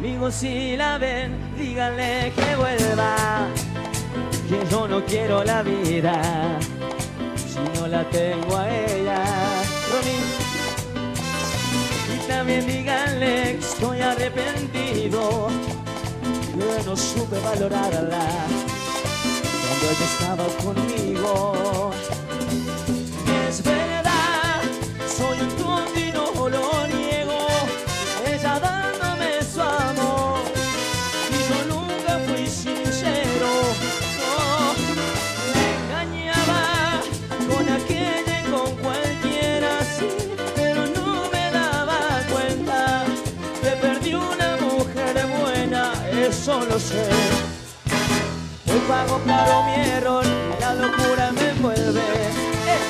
Amigos, si la ven, díganle que vuelva. Que yo no quiero la vida si no la tengo a ella. Y también díganle que estoy arrepentido. Que no supe valorarla cuando ella estaba conmigo. Buena. Eso lo sé. Hoy pago caro mi error, la locura me envuelve. Eh,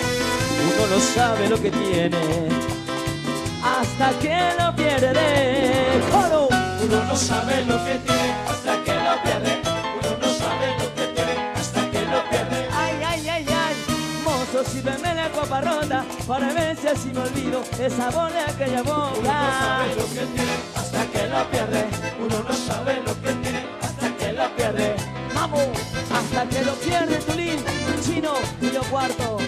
Uno no sabe lo que tiene hasta que lo pierde. Uno no sabe lo que tiene si así me olvido esa bola que aquella Uno no sabe boca. lo que tiene hasta que lo pierde. Uno no sabe lo que tiene hasta que lo pierde. Vamos, hasta que lo pierde Tulín, chino y yo cuarto,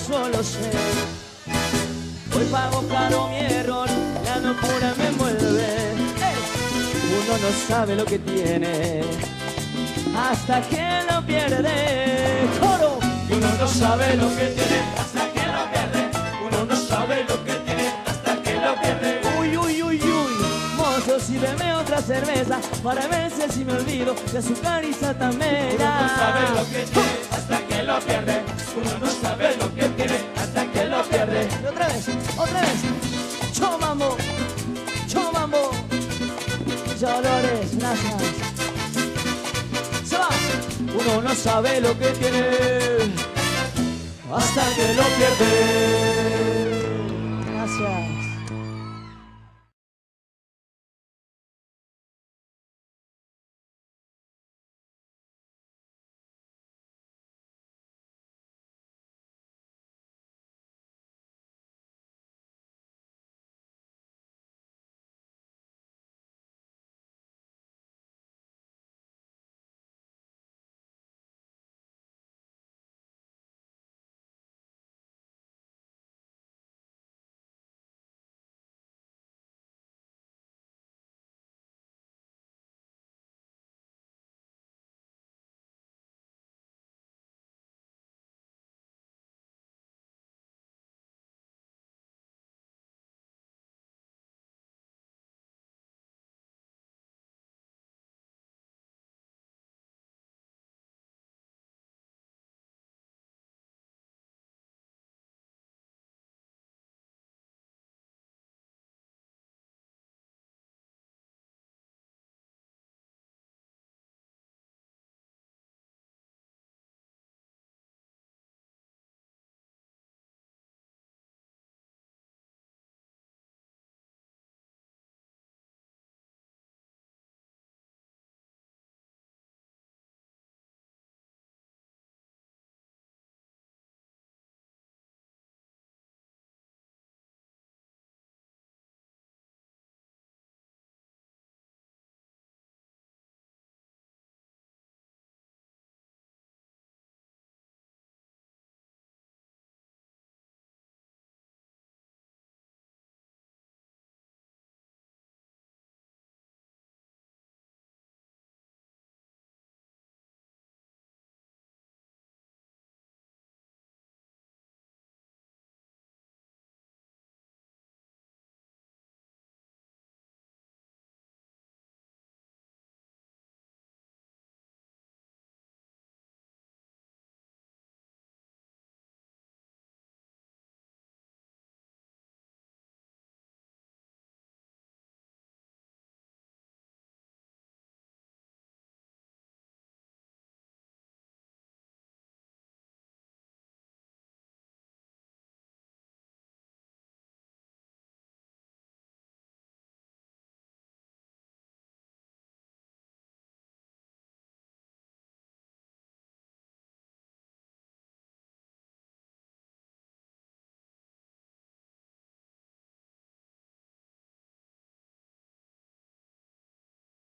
eso lo sé. Hoy pago caro mi error, la locura me envuelve. Uno no sabe lo que tiene hasta que lo pierde. ¡Coro! Y uno no sabe lo que tiene hasta que lo pierde. Uno no sabe lo que tiene hasta que lo pierde. Uy, uy, uy, uy. Mozo, si bebe otra cerveza para ver si me olvido de su caricia tan Uno no sabe lo que tiene hasta que lo pierde. Uno no sabe lo que tiene hasta que lo pierde. Y otra vez, otra vez. Cho mambo, cho mambo. Dolores, gracias. Se va. Uno no sabe lo que tiene hasta que lo pierde.